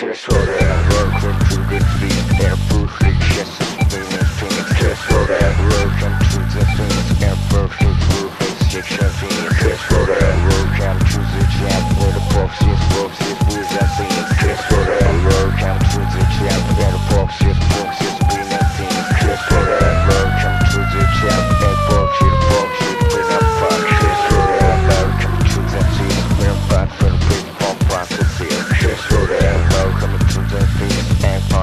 Disorder, welcome to the